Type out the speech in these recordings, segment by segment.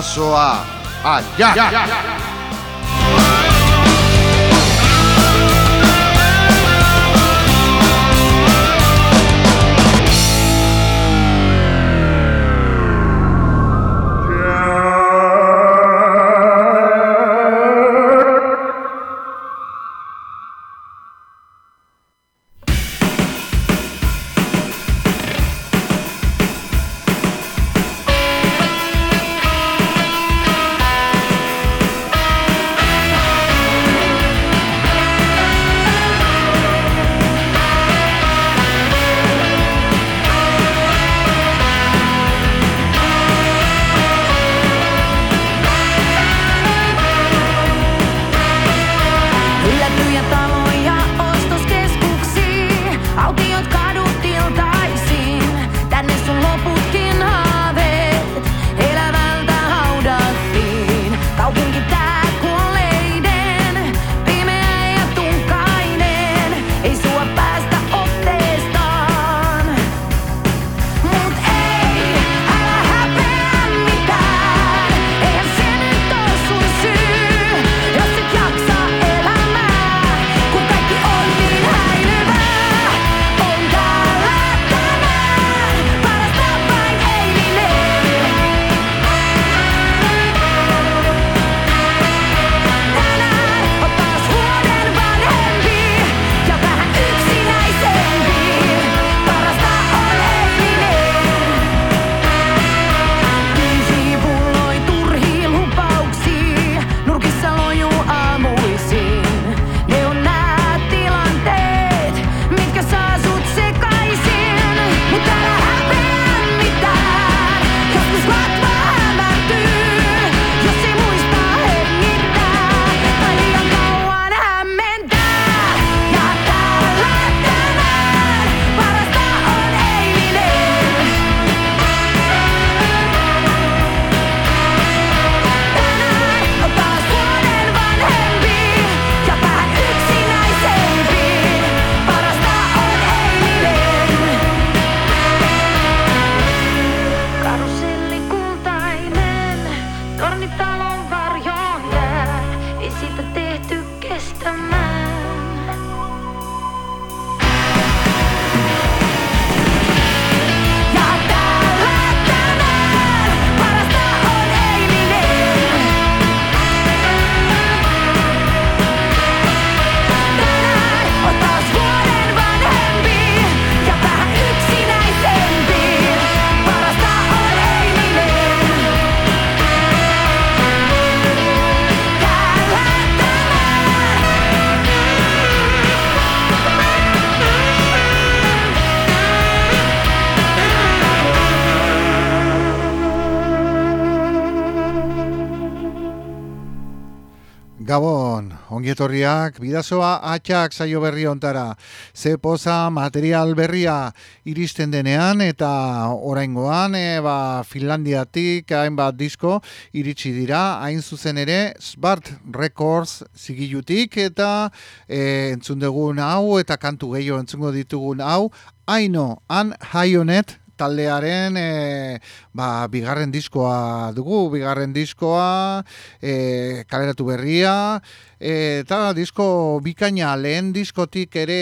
Bidazoa Aia! Ongietorriak, bidazoa atxak saio berri ontara. Ze poza material berria iristen denean eta oraingoan e, ba, Finlandiatik hainbat disko iritsi dira, hain zuzen ere Smart Records zigilutik eta e, entzun dugun hau eta kantu gehiago entzungo ditugun hau, Aino, han haionet taldearen e, ba, bigarren diskoa dugu, bigarren diskoa, e, kaleratu berria, eta disko bikaina lehen diskotik ere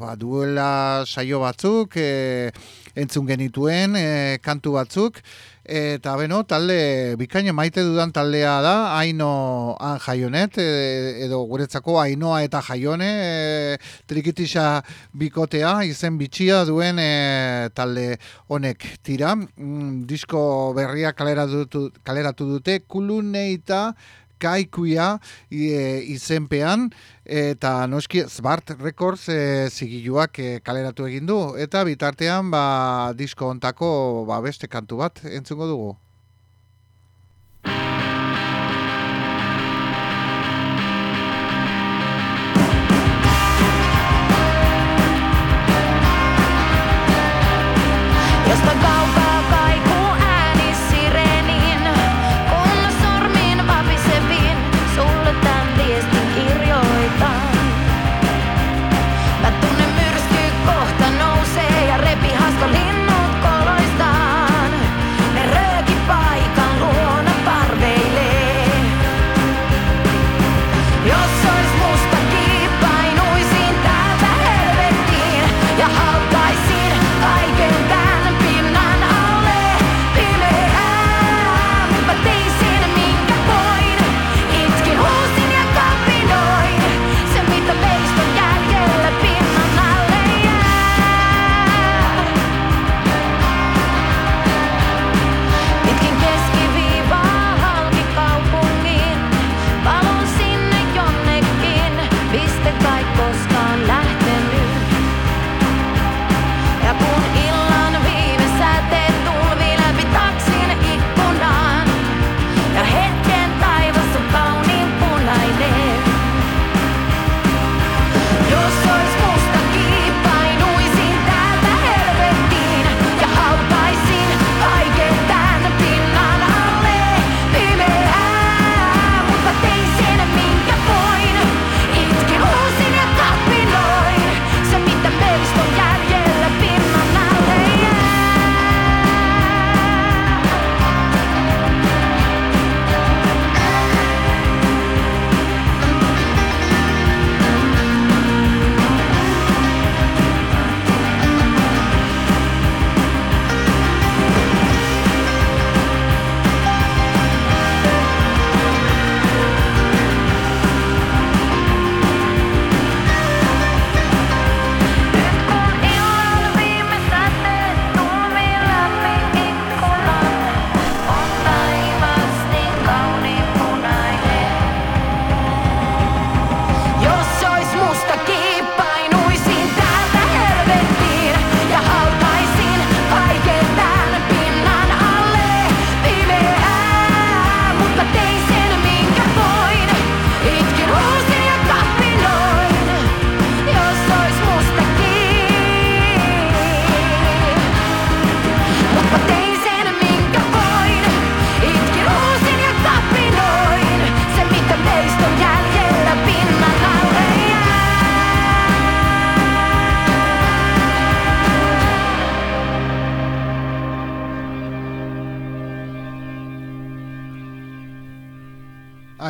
ba, duela saio batzuk, e, entzun genituen e, kantu batzuk, Eta beno, talde, bikaina maite dudan taldea da, haino han jaionet, e, edo guretzako hainoa eta jaione, e, trikitisa bikotea, izen bitxia duen e, talde honek tira. Mm, disko berria kaleratu, kaleratu dute, kuluneita, kaikuia e, izenpean eta noski Smart Records e, zigiluak e, kaleratu egin du. Eta bitartean ba disko hontako ba beste kantu bat entzungo dugu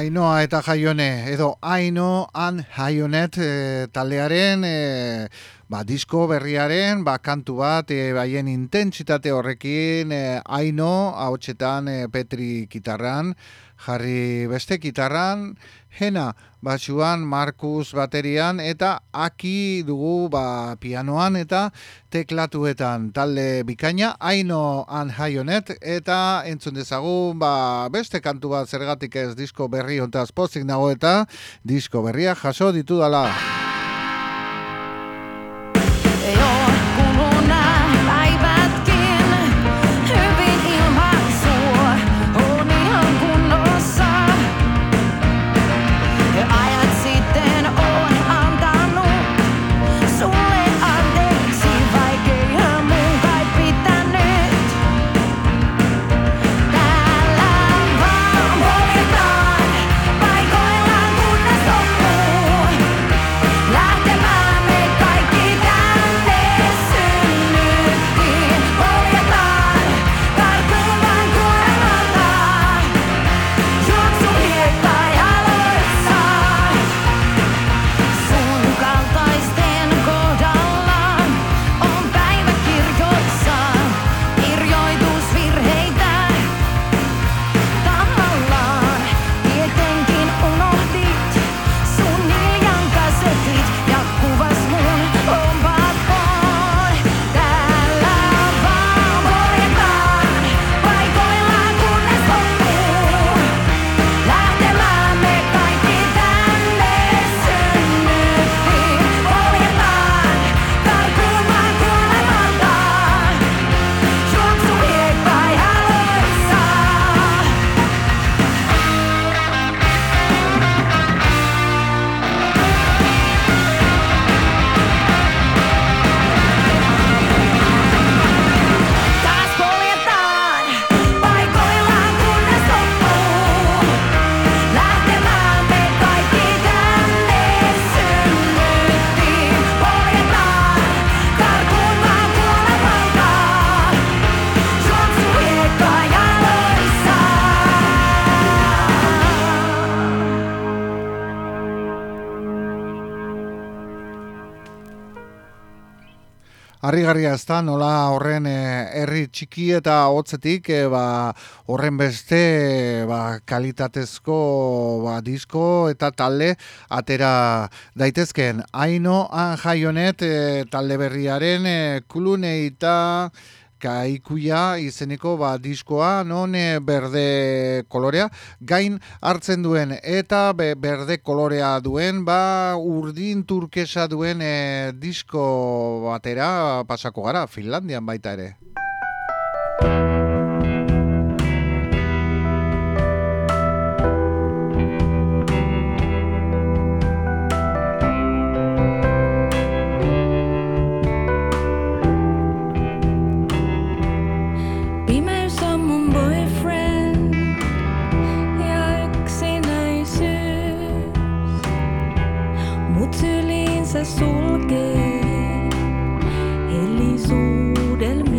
Ainoa eta jaione, edo Aino an jaionet e, taldearen e, ba, disko berriaren ba, kantu bat e, baien intentsitate horrekin e, Aino haotxetan e, Petri kitarran, jarri beste kitarran, Hena batxuan, Markus baterian eta Aki dugu ba, pianoan eta teklatuetan. Talde bikaina, Aino an haionet eta entzun dezagun ba, beste kantu bat zergatik ez disko berri ontaz pozik nago eta disko berria jaso ditu harrigarria ez da, nola horren eh, herri txiki eta hotzetik e, ba, horren beste ba, kalitatezko ba, disko eta talde atera daitezken. Aino, jaionet e, talde berriaren e, kuluneita kaikuia izeneko ba, diskoa non e, berde kolorea gain hartzen duen eta berde kolorea duen ba urdin turkesa duen e, disko batera pasako gara Finlandian baita ere. mut syliin se eli hiljaisuudelma.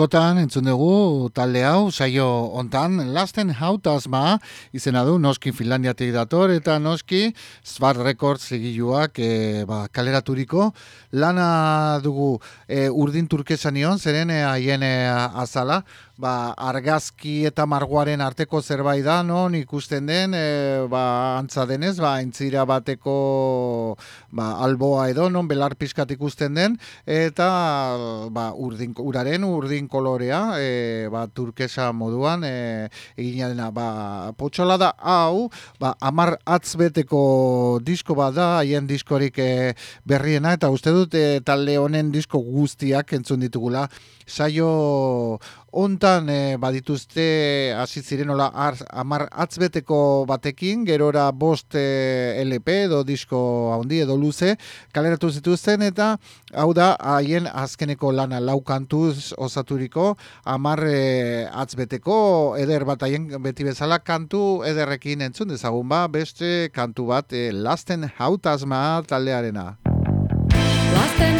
Askotan entzun dugu talde hau saio hontan Lasten Hautasma izena du noski Finlandiatik dator eta noski Svar Records egiluak e, ba, kaleraturiko lana dugu. E, urdin turkesanion zeren e, haien e, azala ba, argazki eta marguaren arteko zerbait da, non ikusten den, e, ba, antza denez, ba, entzira bateko ba, alboa edo, non belar pizkat ikusten den, eta ba, urdin, uraren urdin kolorea, e, ba, turkesa moduan, e, egina dena, ba, potxola da, hau, ba, amar atzbeteko disko bat da, haien diskorik e, berriena, eta uste dut, e, talde honen disko guztiak entzun ditugula, saio hontan e, badituzte hasi ziren hola amar atzbeteko batekin, gerora bost e, LP edo disko handi edo luze, kaleratu zituzten eta hau da haien azkeneko lana laukantuz osaturiko amar e, atzbeteko eder bat haien beti bezala kantu ederrekin entzun dezagun ba, beste kantu bat e, lasten hautasma taldearena. Lasten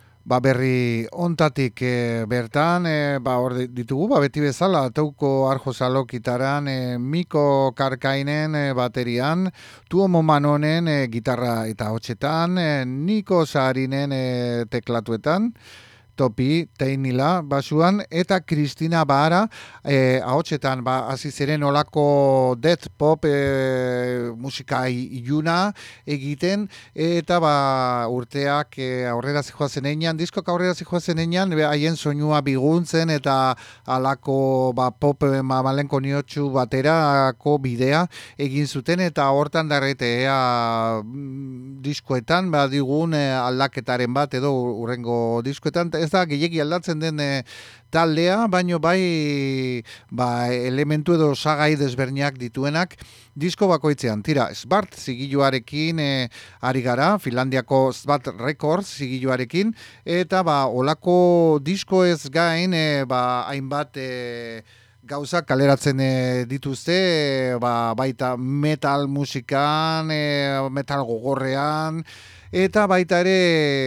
ba, berri ontatik e, bertan, e, ba, hor ditugu, ba, beti bezala, tauko arjo salokitaran, e, Miko Karkainen e, baterian, Tuo Momanonen e, gitarra eta hotxetan, e, Niko Zaharinen e, teklatuetan, topi, teinila, basuan, eta Kristina Bahara, e, ahotsetan, ba, hasi ziren olako death pop e, musika iluna egiten, eta ba, urteak e, aurrera zijoazen einan, diskok aurrera zijoazen einan, haien soinua biguntzen, eta alako ba, pop e, malenko niotxu baterako bidea egin zuten, eta hortan darrete, ea mm, diskoetan, ba, digun aldaketaren bat, edo urrengo diskoetan, ez da gehiegi aldatzen den e, taldea, baino bai ba, elementu edo sagai desberniak dituenak disko bakoitzean. Tira, Sbart zigiluarekin e, ari gara, Finlandiako Sbart Records zigiluarekin, eta ba, olako disko ez gain, e, ba, hainbat... E, gauza kaleratzen dituzte ba, baita metal musikan, metal gogorrean, eta baita ere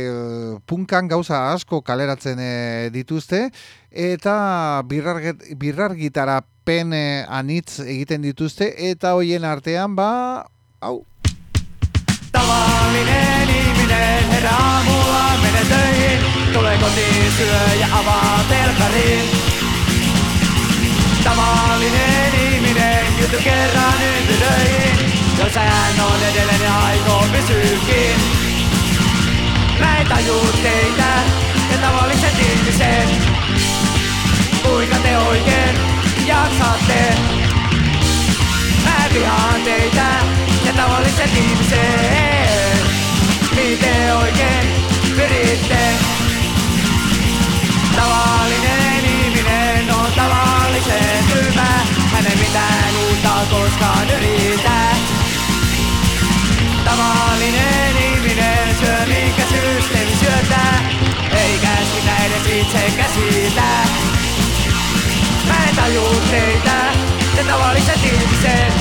eh, punkan gauza asko kaleratzen e, dituzte. Eta birrar gitara pen e, anitz egiten dituzte. Eta hoien artean ba hau. Tavallinen ihminen herää mulla mene töihin Tule kotiin syö ja avaa telkarin Tavallinen ihminen jutu kerran ympyröihin Jos hän on edelleen ja aikoo pysyykin Mä en tajuu teitä ja tavalliset ihmiset. Kuinka te oikein jaksatte? Mä vihaan teitä ja tavalliset ihmiset. Miten oikein pyritte? Tavallinen ihminen on tavallisen tyhmä Hänen mitään uutta koskaan yritä. Tavallinen systeemi syötää Eikä sitä edes itse käsitä. Mä en tajuu teitä, te tavalliset ihmiset.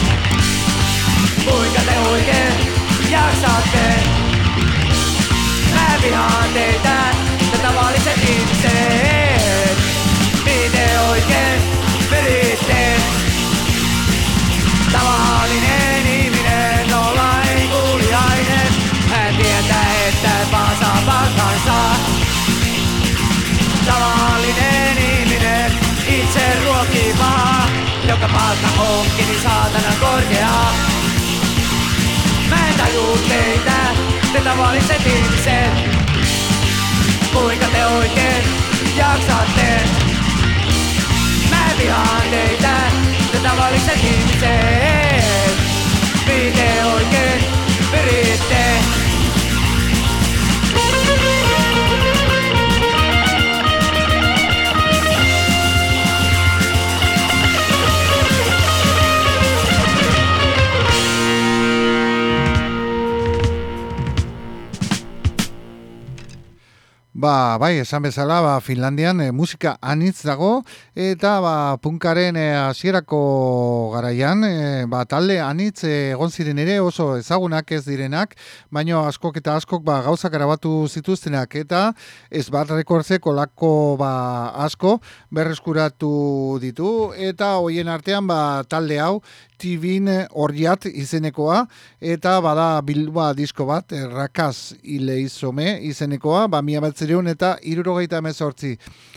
Kuinka te oikein jaksatte? Mä vihaan teitä, te tavalliset ihmiset. Miten oikein pyritte Tavallinen itse ruokimaa Joka palkka onkin niin saatana korkea. Mä en tajuu teitä, te tavalliset ihmiset Kuinka te oikein jaksatte? Mä vihaan teitä te tavalliset ihmiset Ba, bai, esan bezala, ba, Finlandian e, musika anitz dago, eta ba, punkaren e, hasierako garaian, e, ba, talde anitz egon ziren ere oso ezagunak ez direnak, baino askok eta askok ba, gauzak grabatu zituztenak, eta ez bat rekortzeko lako ba, asko berreskuratu ditu, eta hoien artean ba, talde hau, Tibin Orriat izenekoa eta bada bildua disko bat Rakaz Ileizome izenekoa ba mila batzereun eta irurogeita emezortzi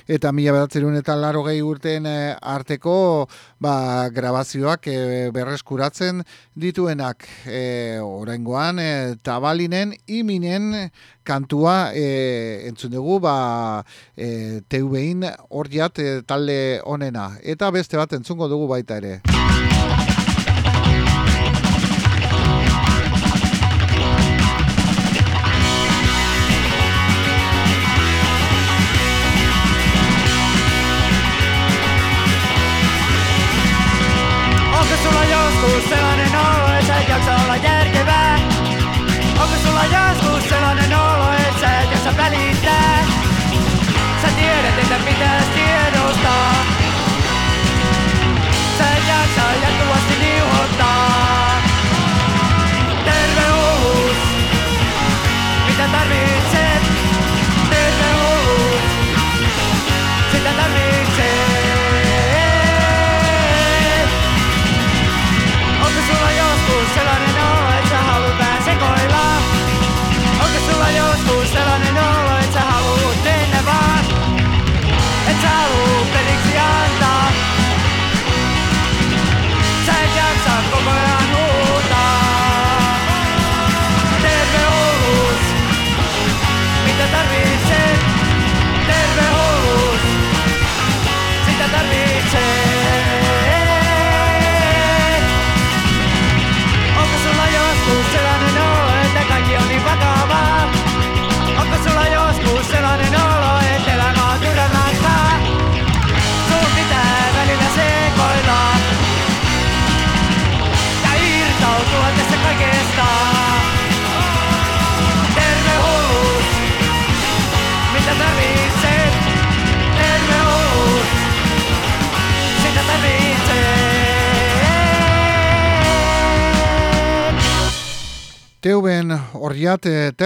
eta mila batzereun eta larogei urten eh, arteko ba, grabazioak e, berreskuratzen dituenak. E, oraingoan e, tabalinen iminen kantua e, entzun dugu ba e, teubein Orriat talde onena. Eta beste bat entzungo dugu baita ere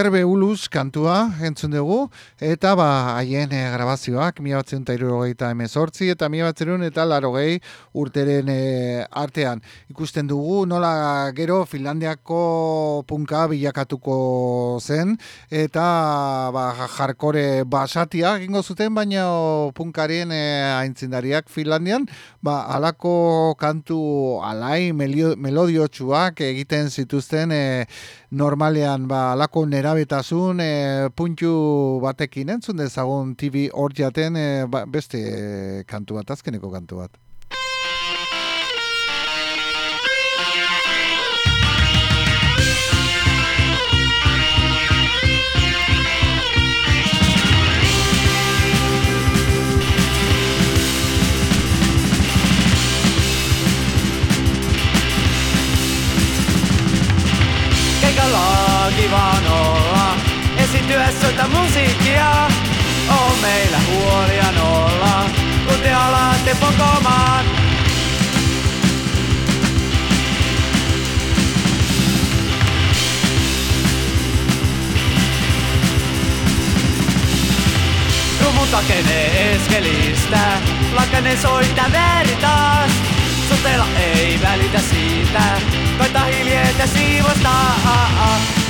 e, terbe uluz kantua entzun dugu, eta ba haien e, grabazioak, mi batzen eta emezortzi, eta mi batzen eta larogei urteren e, artean. Ikusten dugu, nola gero Finlandiako punka bilakatuko zen, eta ba, jarkore basatia egingo zuten, baina punkaren e, aintzindariak Finlandian, ba, alako kantu alai melodiotsuak egiten zituzten e, normalean ba alako nerabetasun e, puntu batekin entzun dezagun TV hor jaten e, ba, beste e, kantu bat azkeneko kantu bat Soita musiikkia, on meillä huolia nolla, kun te alatte pokomaan. Rumun takenee eskelistä, lakane soita veri taas. Sutella ei välitä siitä, koita hiljetä siivosta.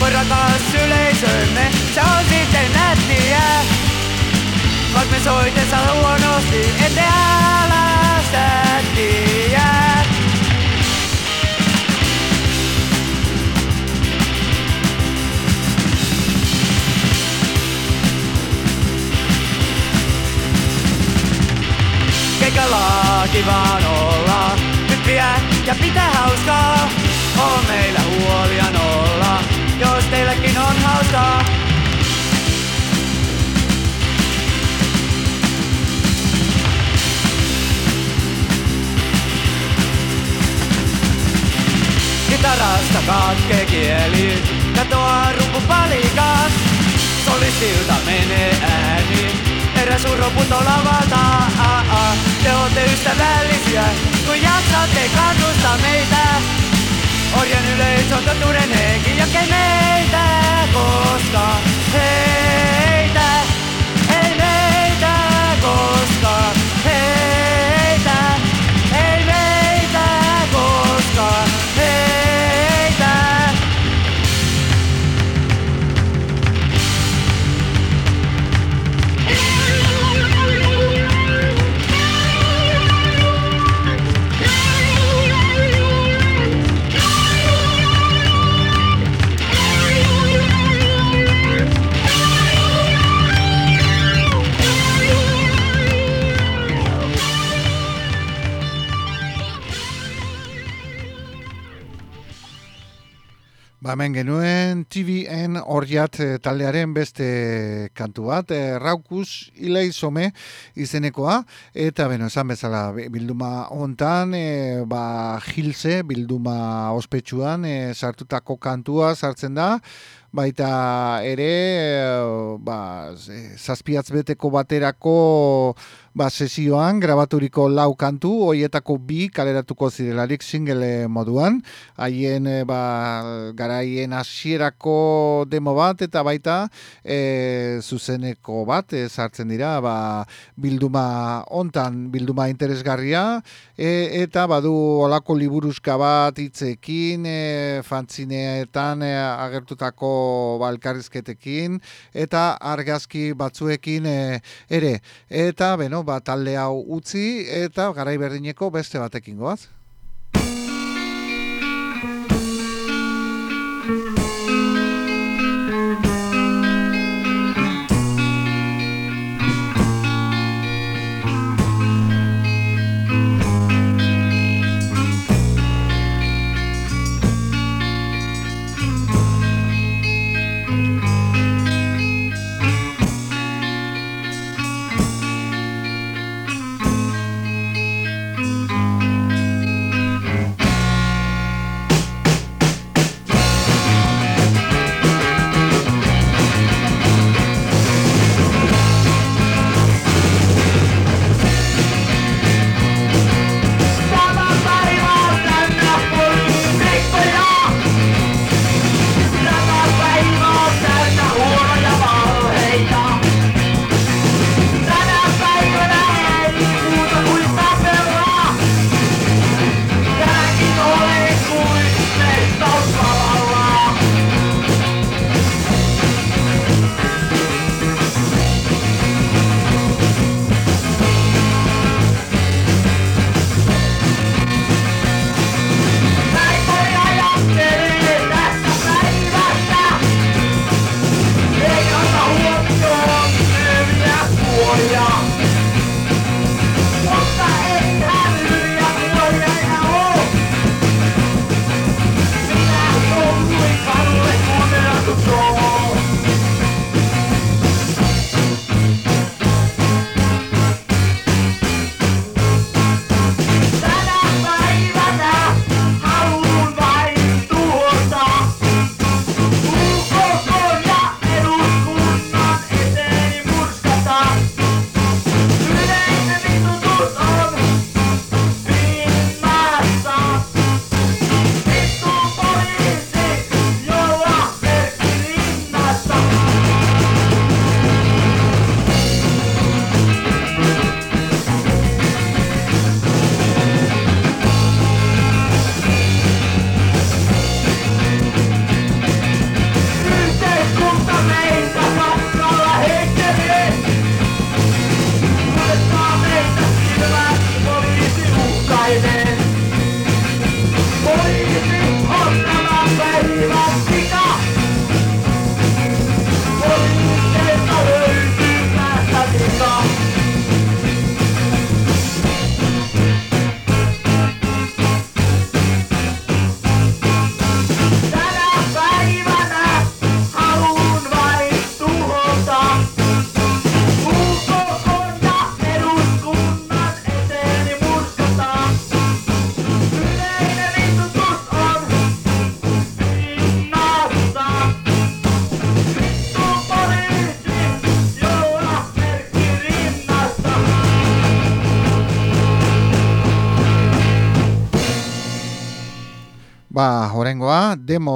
Voi rakas yleisömme, se on sitten nättiä. Vaik me soitensa huonosti, ette älä sättiä. Keikalla kivaan olla, hyppiä ja pitää hauskaa. On meillä huolia nolla, jos teilläkin on hauskaa. Kitarasta katkee kieli, katoaa rumpu palikas. Solistilta menee ääni, eräs urroputo lavalta. Te ootte ystävällisiä, kun jaksatte kannustaa meitä. Ba, hemen genuen TVN horriat e, taldearen beste kantu bat, e, Raukus Ilei Some izenekoa, eta beno, esan bezala bilduma hontan, e, ba, Gilze, bilduma ospetsuan, e, sartutako kantua sartzen da, baita ere, e, ba, zazpiatz beteko baterako ba, sesioan grabaturiko lau kantu, hoietako bi kaleratuko zirelarik single moduan, haien e, ba, garaien hasierako demo bat eta baita e, zuzeneko bat e, sartzen dira ba, bilduma ontan bilduma interesgarria e, eta badu olako liburuzka bat hitzekin e, fantzineetan e, agertutako balkarrizketekin eta argazki batzuekin e, ere. Eta beno ba, talde hau utzi eta garai berdineko beste batekin goaz.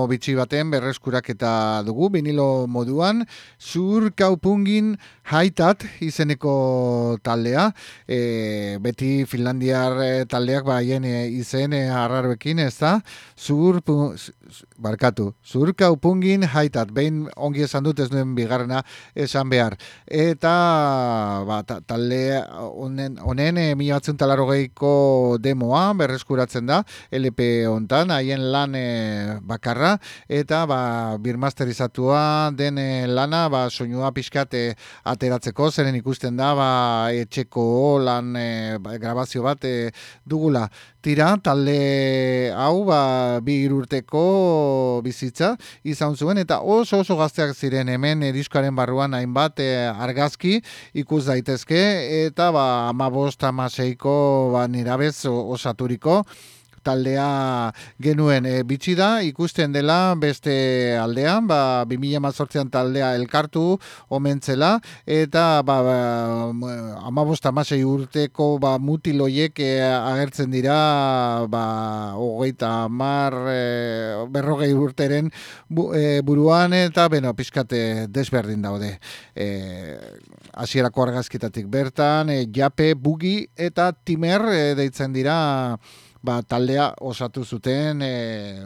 Demo bitxi baten berreskuraketa dugu, vinilo moduan, zur kaupungin haitat izeneko taldea, e, beti Finlandiar e, taldeak ba, hien e, izen e, harraroekin, ez da, zur, barkatu, zur kaupungin haitat, behin ongi esan dut ez duen bigarrena esan behar. Eta, ba, talde honen, honen e, mi demoa berreskuratzen da, LP hontan, haien lan e, bakarra eta ba, birmasterizatua den e, lana ba, soinua pixkate ateratzeko, zeren ikusten da ba, etxeko lan e, ba, grabazio bat e, dugula. Tira, talde hau ba, bi irurteko bizitza izan zuen eta oso oso gazteak ziren hemen ediskaren barruan hainbat e, argazki ikus daitezke. Eta ba, amabost amaseiko ba, nirabez osaturiko taldea genuen. E, bitxi da ikusten dela beste aldean ba 2018an taldea elkartu omentzela eta ba 15 ba, urteko ba mutiloiek e, agertzen dira ba 30 e, berrogei urteren e, buruan eta beno pizkate desberdin daude. E, hasierako argazkitatik bertan e, jape bugi eta timer e, deitzen dira ba, taldea osatu zuten e,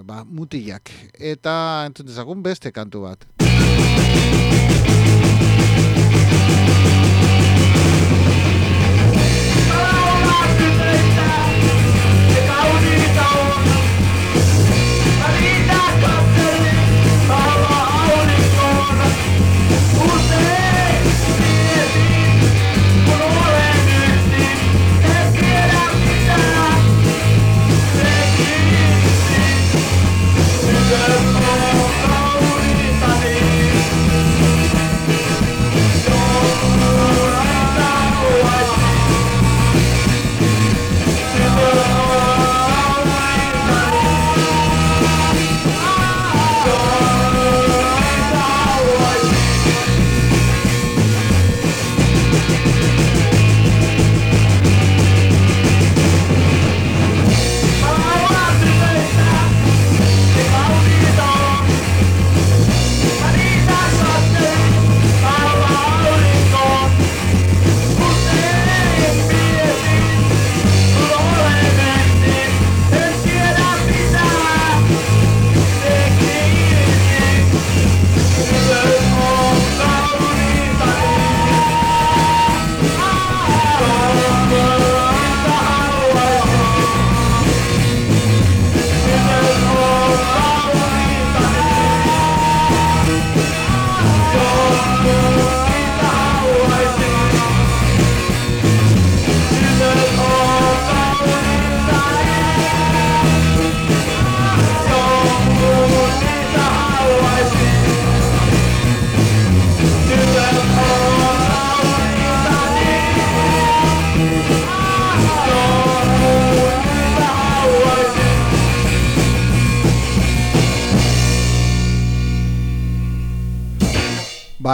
ba, mutilak. Eta entzun dezagun beste kantu bat. Ba,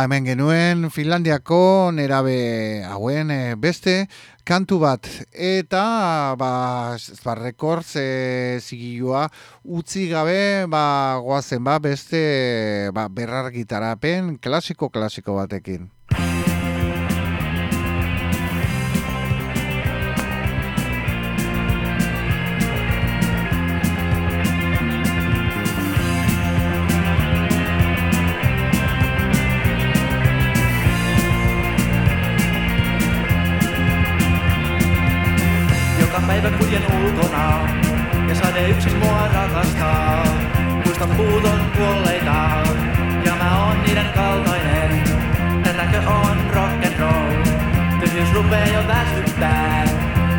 hemen genuen Finlandiako nerabe hauen e, beste kantu bat eta ba Sparrekor ze zigilua utzi gabe ba goazen ba beste ba berrar gitarapen klasiko klasiko batekin. Ulkona ja sade yksin mua rakastaa. Muistan puuton kuolleita ja mä oon niiden kaltainen. Tätäkö on rock and roll? Tyhjyys rupee jo väsyttää.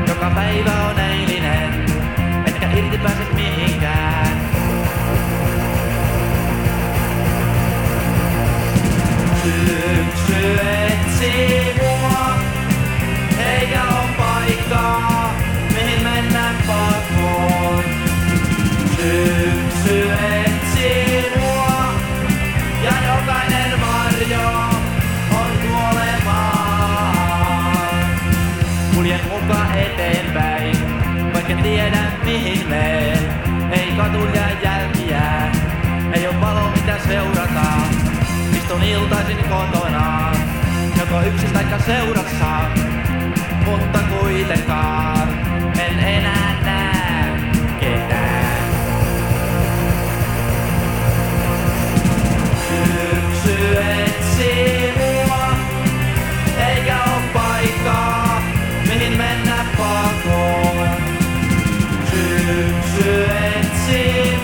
Joka päivä on eilinen, etkä irti pääse mihinkään. Syksy etsii mua, eikä on En tiedä mihin meen. ei katuja jälkiä, ei oo valo mitä seurata. Istun iltaisin kotona, joko yksin taikka seurassa, mutta kuitenkaan en enää näe ketään. Syksy etsii. to empty.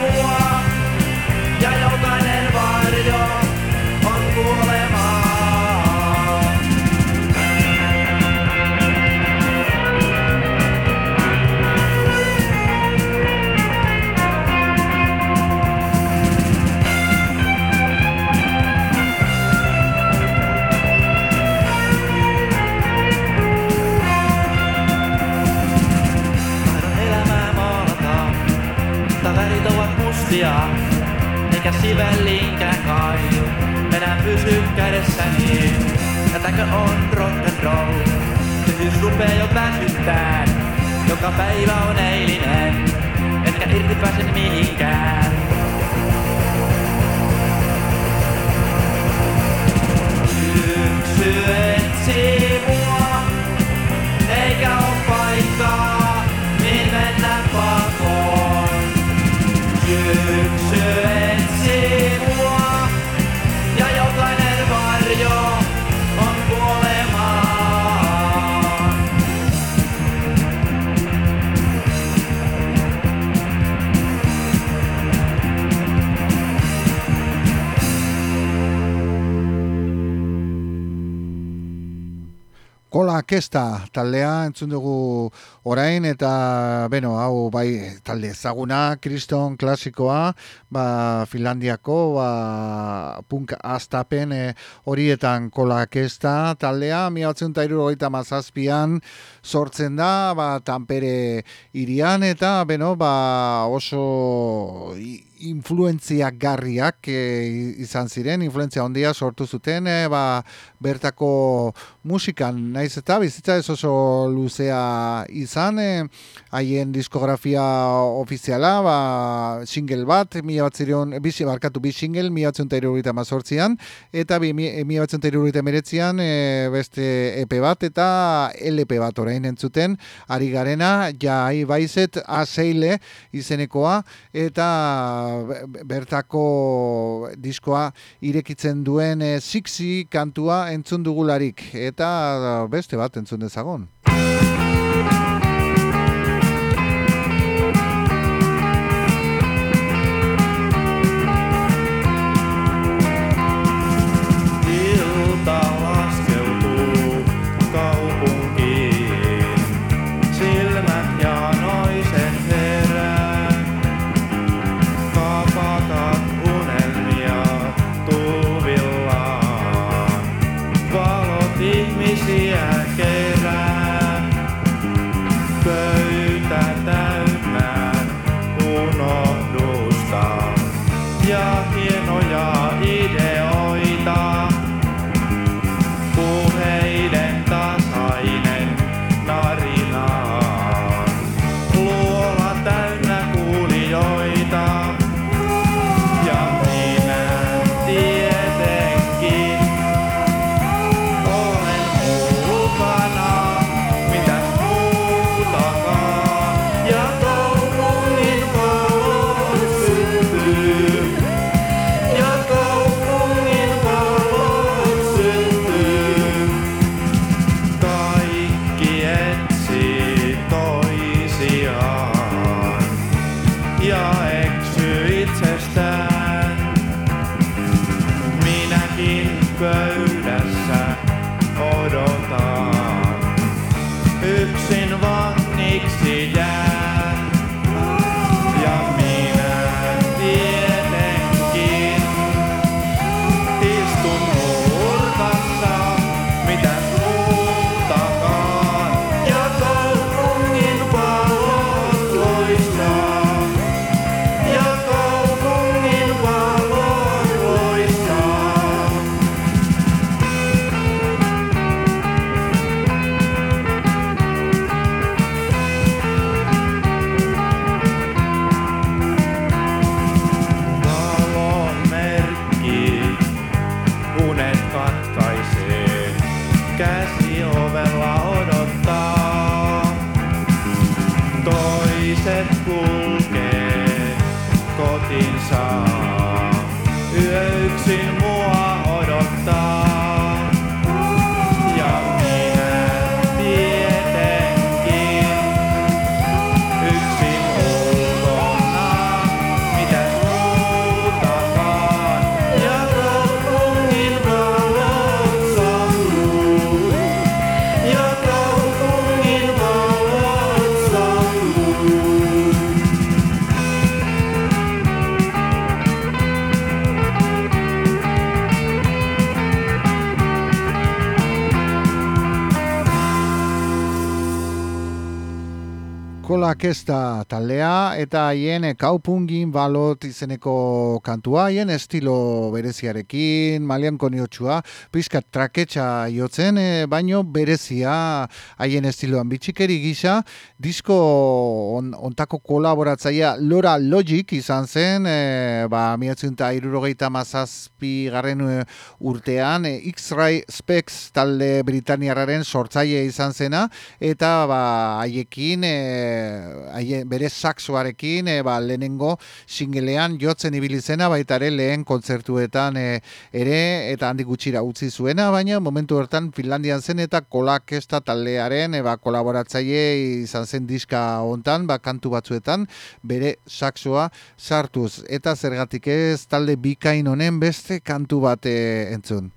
Mustia, eikä sivellinkään kai. Enää pysy kädessäni, tätäkö on rock and roll? Tyhjyys rupee jo väsyttää, joka päivä on eilinen, etkä irti pääse mihinkään. Kola kesta taldea entzun dugu orain eta beno hau bai talde ezaguna kriston klasikoa ba Finlandiako ba punk astapen eh, horietan kola kesta taldea 1977an sortzen da ba Tampere irian eta beno ba oso i- influentziak garriak e, izan ziren, influentzia handia sortu zuten, e, ba, bertako musikan, naiz eta bizitza ez oso luzea izan, e, haien diskografia ofiziala, ba, single bat, mila bat zireon, bizi barkatu bi single, mila batzen eta mazortzian, eta bi, mi- mila batzen eta meretzian, e, beste EP bat, eta LP bat orain entzuten, ari garena, jai baizet, aseile izenekoa, eta be- bertako diskoa irekitzen duen e, Sixi kantua entzun dugularik, eta beste bat entzun dezagon. Oh. Kola kesta taldea eta haien kaupungin balot izeneko kantua, haien estilo bereziarekin, malian koniotsua, pizkat traketxa jotzen, e, baino berezia haien estiloan. Bitxikeri gisa, disko on, ontako kolaboratzaia Lora Logic izan zen, e, ba, miatzen eta irurogeita mazazpi garren e, urtean, e, X-Ray Specs talde Britaniarraren sortzaile izan zena, eta ba, haiekin e, haie, bere saxoarekin e, ba, lehenengo singelean jotzen ibili zena baita ere lehen kontzertuetan e, ere eta handik gutxira utzi zuena baina momentu hortan Finlandian zen eta kolakesta taldearen e, ba, kolaboratzaile izan zen diska hontan ba, kantu batzuetan bere saxoa sartuz eta zergatik ez talde bikain honen beste kantu bat e, entzun.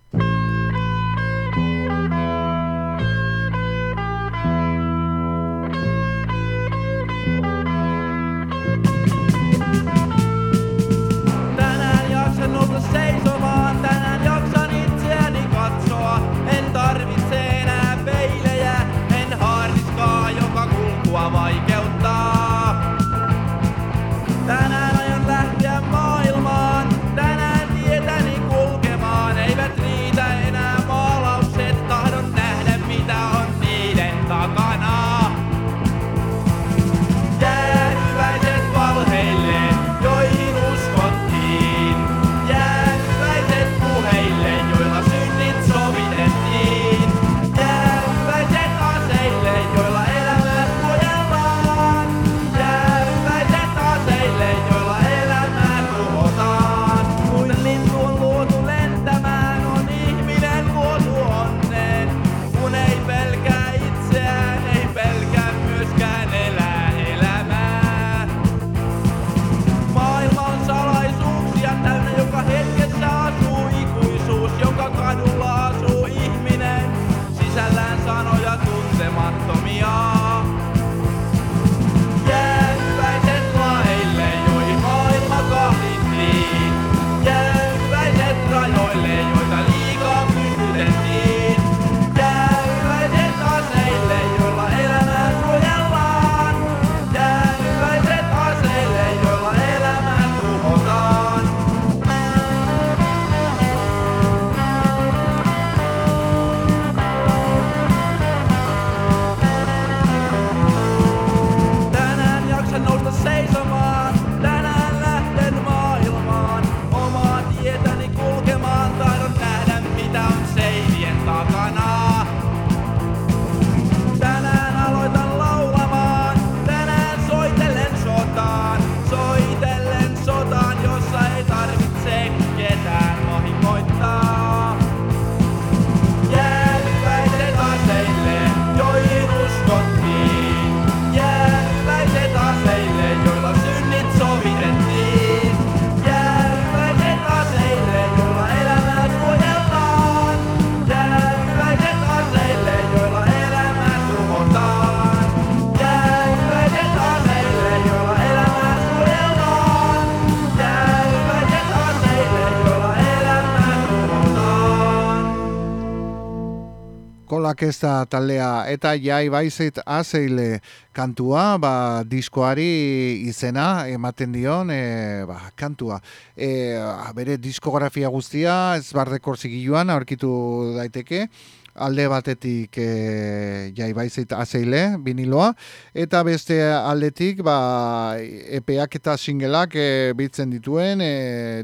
Kolakesta taldea. Eta jai baizet azeile kantua, ba, diskoari izena ematen dion e, ba, kantua. E, bere diskografia guztia, ez bardekor zigiluan, aurkitu daiteke, alde batetik e, jai baizet azeile, biniloa, eta beste aldetik ba, epeak eta singelak e, bitzen dituen e,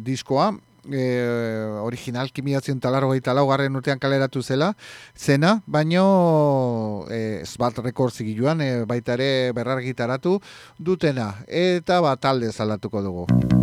diskoa, e, original kimiatzen talaro gaita laugarren urtean kaleratu zela, zena, baino e, Sbat Records zigiluan, e, baita ere berrar gitaratu dutena, eta bat talde zalatuko dugu.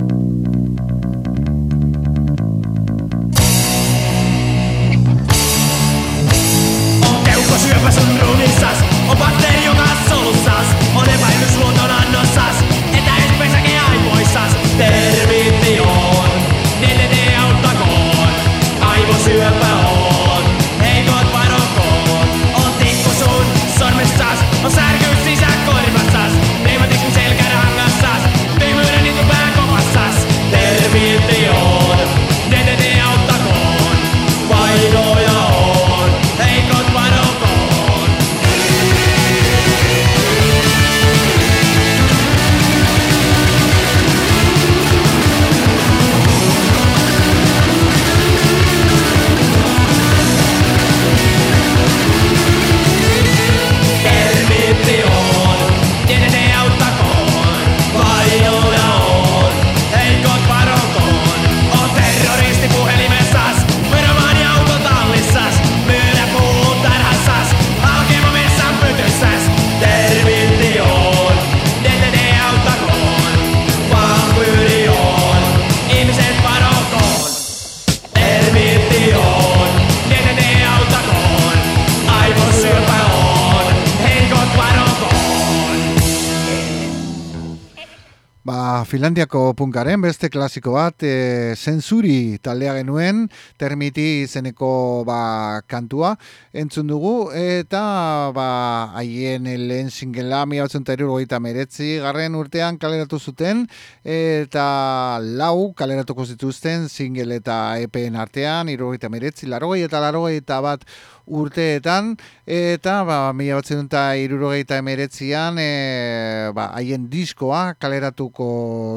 Finlandiako punkaren beste klasiko bat, e, zensuri taldea genuen, termiti izeneko ba, kantua entzun dugu, eta ba, haien lehen singela mi eta meretzi, garren urtean kaleratu zuten, eta lau kaleratuko zituzten single eta EPen artean, irurogeita meretzi, larogei eta larogei eta bat urteetan, eta ba, mila batzen eta irurogeita emeretzian e, ba, haien diskoa kaleratuko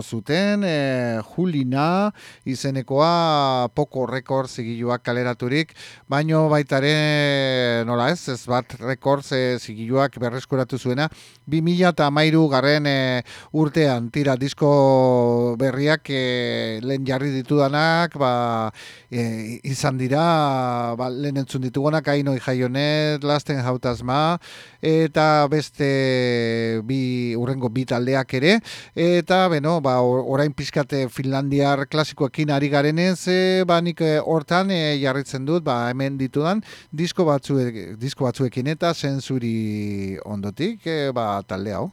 zuten, e, Julina izenekoa Poco Records zigiluak kaleraturik, baino baitare nola ez, ez bat Records e, zigiluak berreskuratu zuena, 2000 eta amairu garren e, urtean, tira disko berriak e, lehen jarri ditudanak, ba, e, izan dira, ba, lehen entzun ditugunak, Ainoi Jaionet, Lasten Hautasma, eta beste bi, urrengo bi taldeak ere, eta, beno, ba, or- orain pizkate Finlandiar klasikoekin ari garenez, e, ba, nik e, hortan e, jarritzen dut, ba, hemen ditudan, disko, batzue, disko batzuekin eta zensuri ondotik, e, ba, talde hau.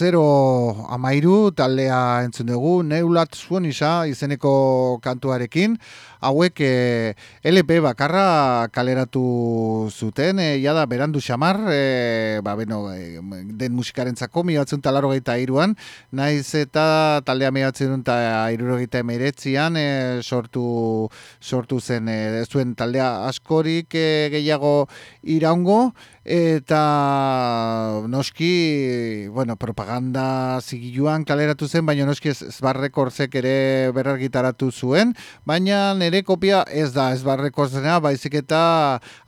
Horengoan, 0 amairu taldea entzun dugu, neulat zuen isa izeneko kantuarekin, hauek e, LP bakarra kaleratu zuten, e, jada berandu xamar, e, ba, beno, e, den musikaren zako, mi batzun talaro iruan, naiz eta taldea mi batzun eta iruro emeretzian, e, sortu, sortu zen, e, zuen taldea askorik e, gehiago iraungo, eta noski bueno, propaganda zigiluan kaleratu zen, baina noski ezbarrekorzek ere berargitaratu zuen, baina nire kopia ez da ezbarrekorzena, baizik eta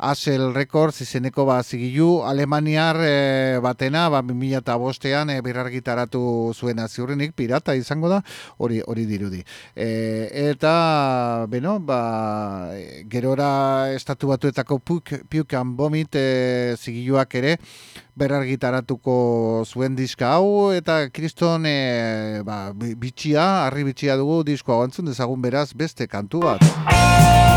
Asel Records izeneko ba zigilu Alemaniar e, batena, ba 2005ean e, berargitaratu zuen ziurrenik pirata izango da, hori hori dirudi. E, eta beno, ba gerora estatu batuetako puk, piukan bomit e, zigiluak ere berargitaratuko zuen diska hau eta kriston e, ba, bitxia, harri bitxia dugu diskoa gantzun dezagun beraz beste kantu bat.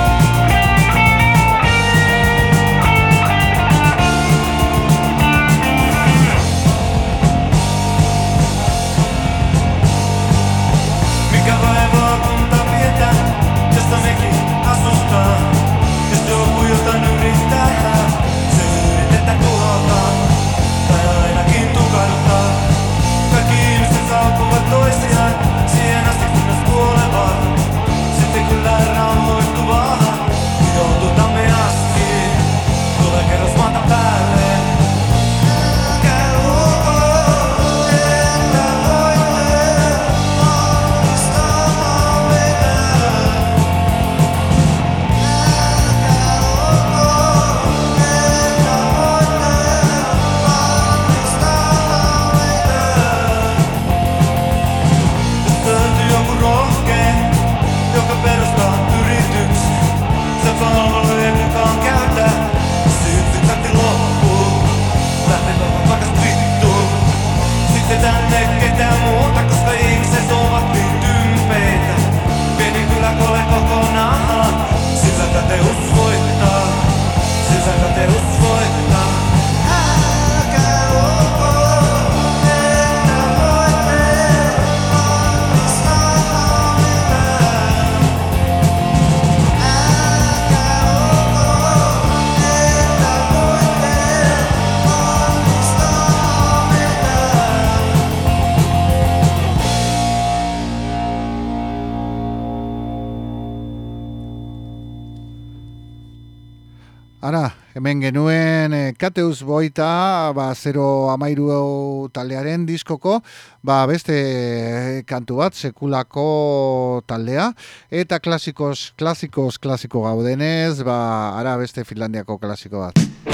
Kateus Boita, ba, 0 amairu taldearen diskoko, ba, beste eh, kantu bat, sekulako taldea, eta klasikos, klasikos, klasiko gaudenez, ba, ara beste Finlandiako klasiko bat.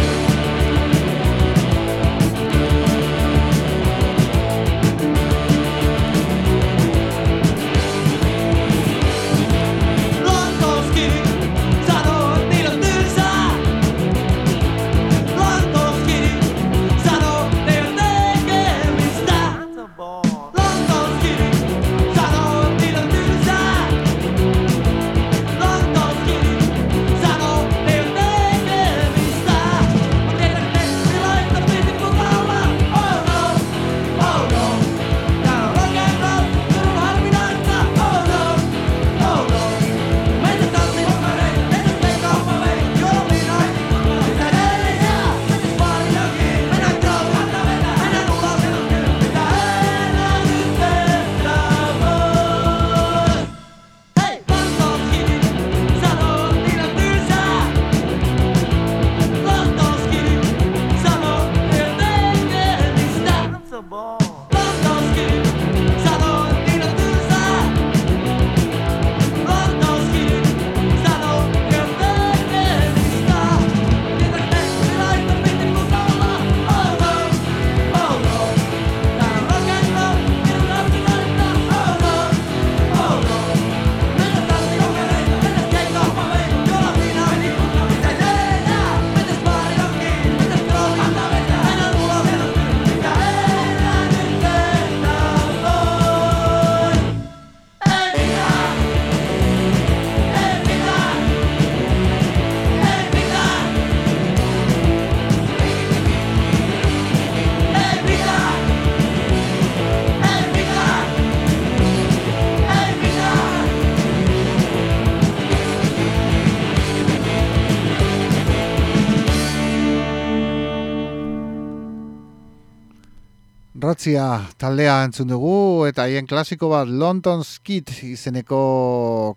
Ratzia taldea entzun dugu eta haien klasiko bat London Skit izeneko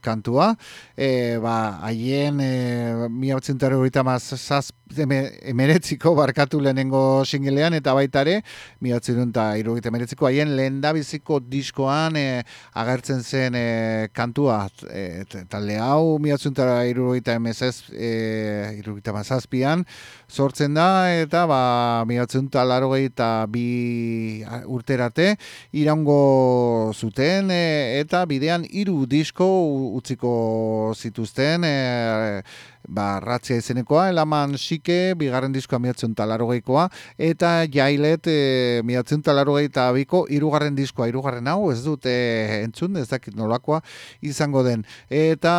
kantua. E, ba, haien e, mi hau txintaro emeretziko barkatu lehenengo singelean eta baitare mi hau txinta emeretziko haien lehen biziko diskoan e, agertzen zen e, kantua. E, talde hau mi hau txintaro irugita mazazpian sortzen da eta ba, mi hau eta bi urterate iraungo zuten e, eta bidean hiru disko utziko zituzten e, ba, ratzia izenekoa, elaman sike, bigarren diskoa miatzen talarogeikoa, eta jailet e, miatzen talarogei eta abiko, irugarren diskoa, irugarren hau, ez dut e, entzun, ez dakit nolakoa izango den. Eta,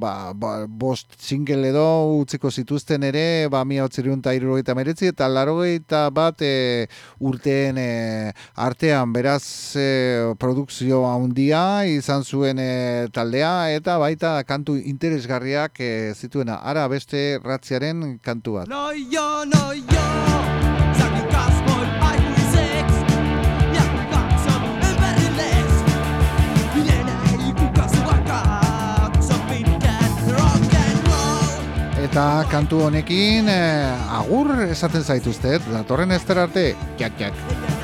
ba, ba, bost single edo utziko zituzten ere, ba, miatzen eta irurogei meretzi, eta larogei eta bat e, urteen e, artean, beraz, e, produkzio handia izan zuen e, taldea, eta baita kantu interesgarriak e, zituena. Ara beste ratziaren kantu bat. No yo, no yo, sag die Gasboy, I sex. Ja, Gatzon, very less. Lene, ikukas waka, so rock and roll. Eta kantu honekin eh, agur esaten zaituztet, datorren ester arte, jak jak.